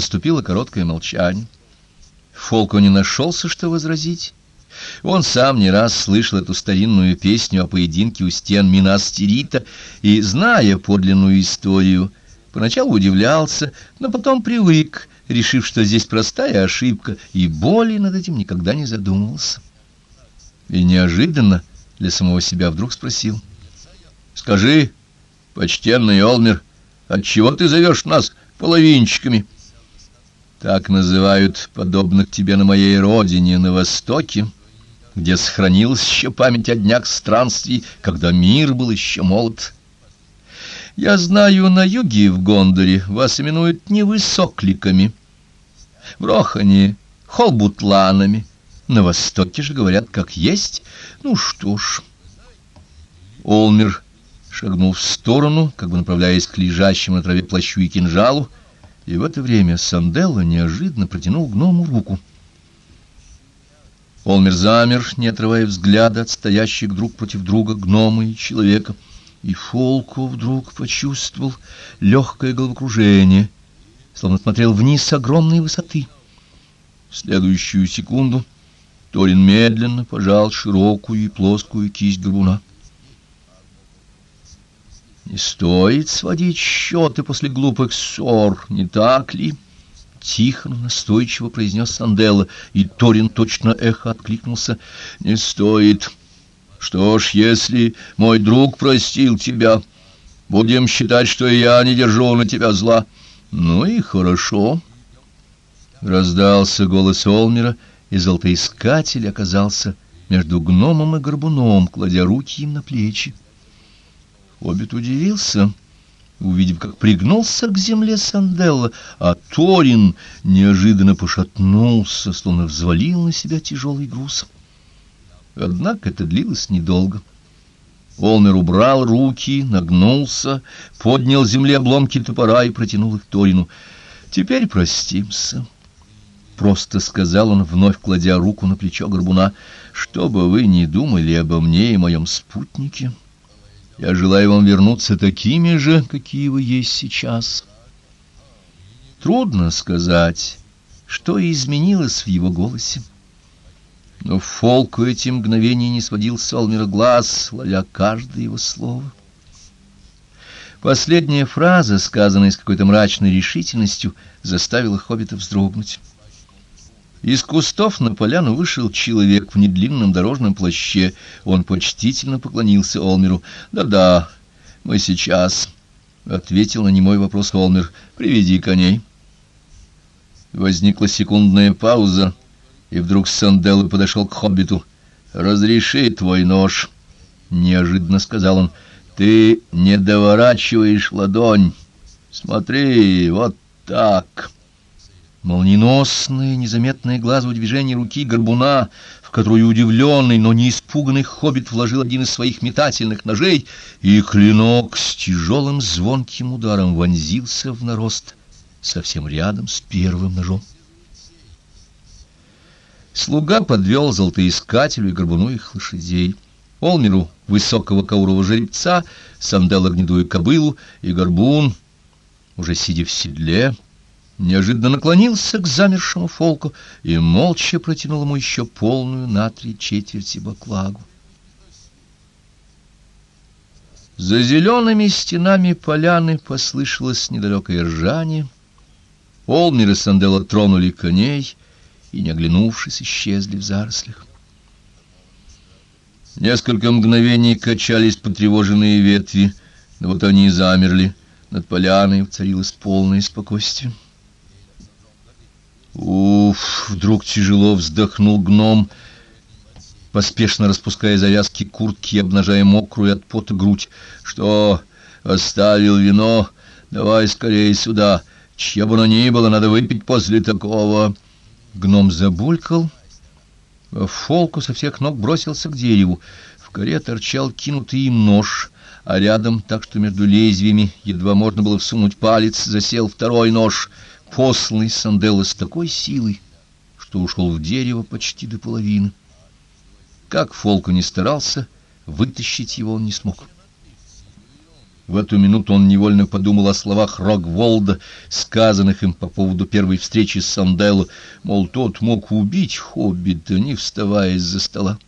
Наступило короткое молчание. Фолку не нашелся, что возразить. Он сам не раз слышал эту старинную песню о поединке у стен Минастерита и, зная подлинную историю, поначалу удивлялся, но потом привык, решив, что здесь простая ошибка, и более над этим никогда не задумывался. И неожиданно для самого себя вдруг спросил. «Скажи, почтенный Олмер, отчего ты зовешь нас половинчиками?» «Так называют подобных тебе на моей родине, на Востоке» где сохранилась еще память о днях странствий, когда мир был еще молод. Я знаю, на юге в Гондоре вас именуют невысокликами, в Рохане — холбутланами, на востоке же говорят, как есть. Ну что ж... Олмер шагнул в сторону, как бы направляясь к лежащему на траве плащу и кинжалу, и в это время Санделло неожиданно протянул гному руку — Олмер замер, не отрывая взгляда от стоящих друг против друга гнома и человека, и Фолку вдруг почувствовал легкое головокружение, словно смотрел вниз с огромной высоты. В следующую секунду Торин медленно пожал широкую и плоскую кисть горбуна. «Не стоит сводить счеты после глупых ссор, не так ли?» Тихо, но настойчиво произнес Санделла, и Торин точно эхо откликнулся. «Не стоит. Что ж, если мой друг простил тебя, будем считать, что я не держу на тебя зла. Ну и хорошо». Раздался голос Олмера, и золотоискатель оказался между гномом и горбуном, кладя руки им на плечи. Хоббит удивился — увидев, как пригнулся к земле Санделла, а Торин неожиданно пошатнулся, словно взвалил на себя тяжелый груз. Однако это длилось недолго. Олмер убрал руки, нагнулся, поднял с земли обломки топора и протянул их Торину. «Теперь простимся». Просто сказал он, вновь кладя руку на плечо горбуна, «что бы вы ни думали обо мне и моем спутнике». Я желаю вам вернуться такими же, какие вы есть сейчас. Трудно сказать, что изменилось в его голосе. Но Фолку эти мгновения не сводил с Олмера глаз, ловя каждое его слово. Последняя фраза, сказанная с какой-то мрачной решительностью, заставила хоббита вздрогнуть. Из кустов на поляну вышел человек в недлинном дорожном плаще. Он почтительно поклонился Олмеру. «Да-да, мы сейчас», — ответил на немой вопрос Олмер. «Приведи коней». Возникла секундная пауза, и вдруг Санделло подошел к хоббиту. «Разреши твой нож», — неожиданно сказал он. «Ты не доворачиваешь ладонь. Смотри, вот так». Молниеносное, незаметное глазу движение руки горбуна, в которую удивленный, но не испуганный хоббит вложил один из своих метательных ножей, и клинок с тяжелым звонким ударом вонзился в нарост совсем рядом с первым ножом. Слуга подвел золотоискателю и горбуну их лошадей. Олмеру высокого каурого жеребца, Санделла гнедую кобылу и горбун, уже сидя в седле, неожиданно наклонился к замершему фолку и молча протянул ему еще полную на три четверти баклагу. За зелеными стенами поляны послышалось недалекое ржание. Олмер и Санделла тронули коней и, не оглянувшись, исчезли в зарослях. Несколько мгновений качались потревоженные ветви, но вот они и замерли. Над поляной царилось полное спокойствие. Уф, вдруг тяжело вздохнул гном, поспешно распуская завязки куртки и обнажая мокрую от пота грудь. Что, оставил вино? Давай скорее сюда. Чья бы оно ни было, надо выпить после такого. Гном забулькал, а Фолку со всех ног бросился к дереву. В коре торчал кинутый им нож, а рядом, так что между лезвиями едва можно было всунуть палец, засел второй нож — посланный Санделло с такой силой, что ушел в дерево почти до половины. Как Фолку не старался, вытащить его он не смог. В эту минуту он невольно подумал о словах Рогволда, сказанных им по поводу первой встречи с Санделло, мол, тот мог убить хоббита, не вставая из-за стола.